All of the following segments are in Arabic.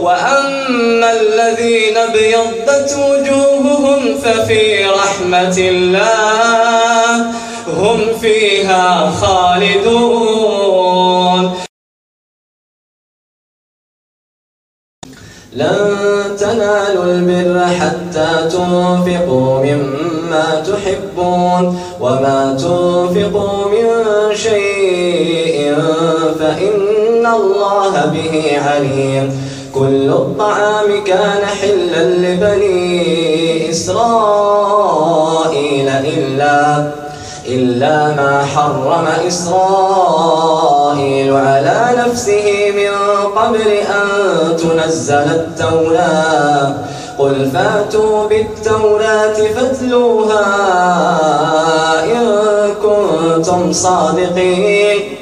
وأما الذين ابيضت وجوههم ففي رحمة الله هم فيها خالدون. لن تنالوا البر حتى تنفقوا مما تحبون. وما تنفقوا من شيء فإن الله به عليم. كل الطعام كان حلا لبني إسرائيل إلا إلا ما حرم إسرائيل على نفسه من قبل أن تنزل التوراة. قل فاتوا بالتوراة فاتلوها إن كنتم صادقين.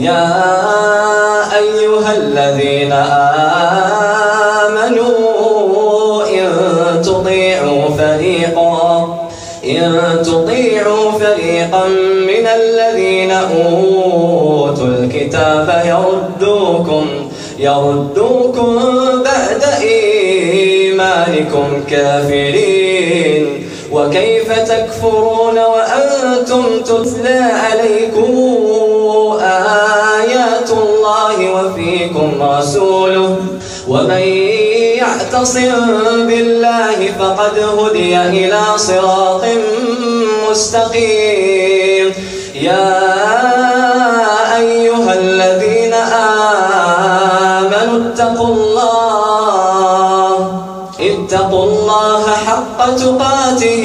يا أيها الذين آمنوا إن تطيعوا فريقا إن تطيعوا فريقا من الذين أوتوا الكتاب يردوكم يردوكم بعد إيمانكم كافرين. وكيف تكفرون وأنتم تتلى عليكم؟ الله وفيكم رسوله. ومن يعتصم بالله فقد هدي إلى صراط مستقيم. يا أيها الذين آمنوا اتقوا الله اتقوا الله حق تقاته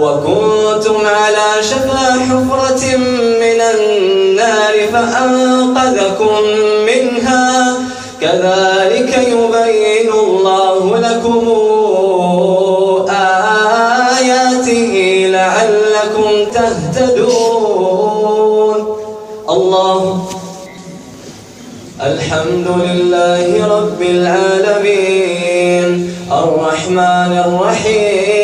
وكنتم على شفا حفرة من النار فأنقذكم منها. كذلك يبين الله لكم آياته لعلكم تهتدون. الله. الحمد لله رب العالمين. الرحمن الرحيم.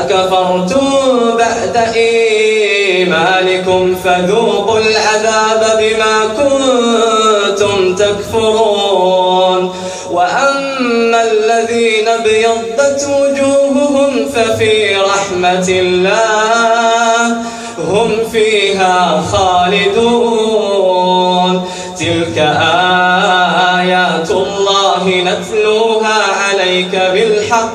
أكفرتم بعد إيمانكم فذوقوا العذاب بما كنتم تكفرون. وأما الذين ابيضت وجوههم ففي رحمة الله هم فيها خالدون. تلك آيات الله نتلوها عليك بالحق.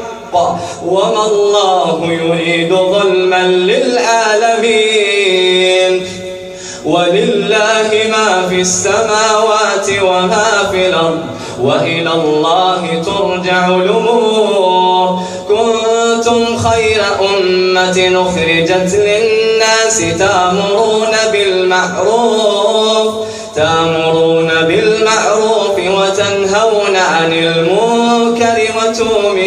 وما الله يريد ظلما للعالمين ولله ما في السماوات وما في الأرض وإلى الله ترجع الأمور. كنتم خير أمة أخرجت للناس تأمرون بالمعروف تأمرون بالمعروف وتنهون عن المنكر وتؤمنون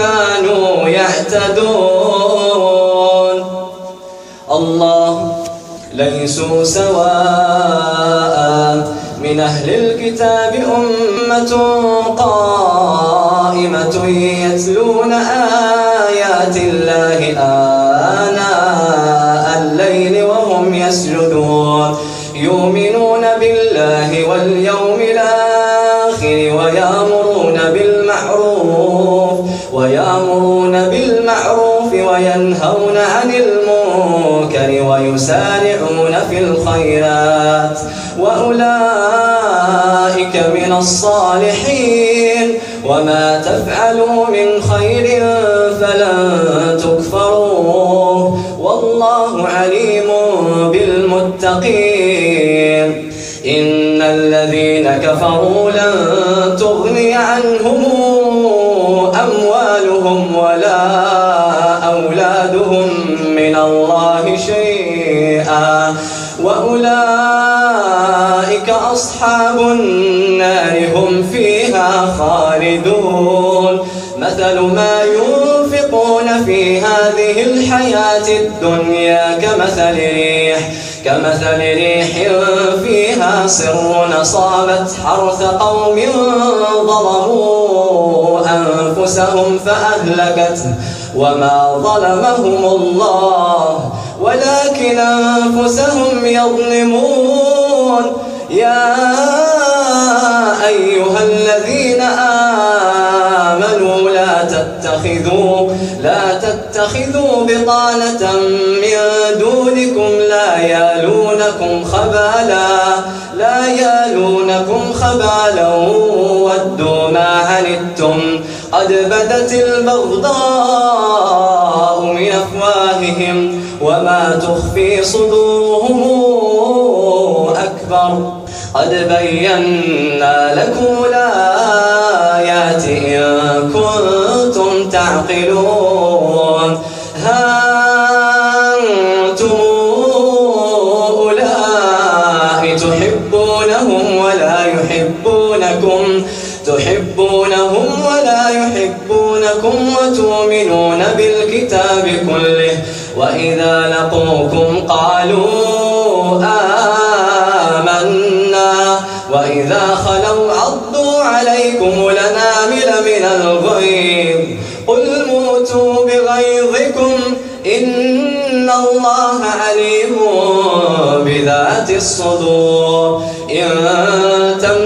عصوا وكانوا يعتدون الله ليسوا سواء من أهل الكتاب أمة قائمة يتلون آيات الله آناء ويسارعون في الخيرات وأولئك من الصالحين وما تفعلوا من خير فلن تكفروه والله عليم بالمتقين إن الذين كفروا لن تغني عنهم أموالهم ولا أولادهم من الله وأولئك أصحاب النار هم فيها خالدون. مثل ما ينفقون في هذه الحياة الدنيا كمثل ريح كمثل ريح فيها سر أصابت حرث قوم ظلموا أنفسهم فأهلكته وما ظلمهم الله. ولكن أنفسهم يظلمون. يا أيها الذين آمنوا لا تتخذوا لا تتخذوا بطانة من دونكم لا يالونكم خبالا. لا يالونكم خبالا ودوا ما عنتم قد بدت البغضاء من أفواههم وما تخفي صدورهم أكبر. قد بينا لكم الآيات إن كنتم تعقلون. تحبونهم ولا يحبونكم وتؤمنون بالكتاب كله. وإذا لقوكم قالوا آمنا. وإذا خلوا عضوا عليكم لنامل من الغيظ. قل موتوا بغيظكم إن الله عليم بذات الصدور. إن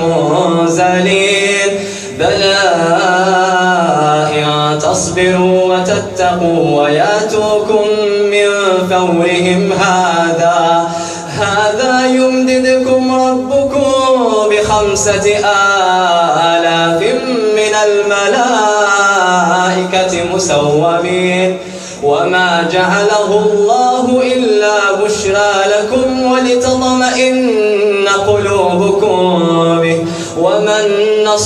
منزلين. بلى إن تصبروا وتتقوا وياتوكم من فورهم هذا. هذا يمددكم ربكم بخمسة آلاف من الملائكة مسومين. وما جعله الله إلا بشرى لكم ولتطمئن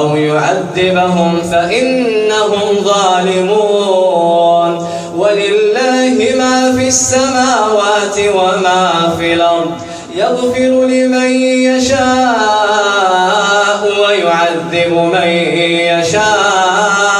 أو يعذبهم فإنهم ظالمون. ولله ما في السماوات وما في الأرض يغفر لمن يشاء ويعذب من يشاء.